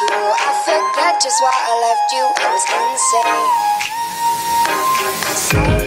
you. I forget just why I left you. I was insane.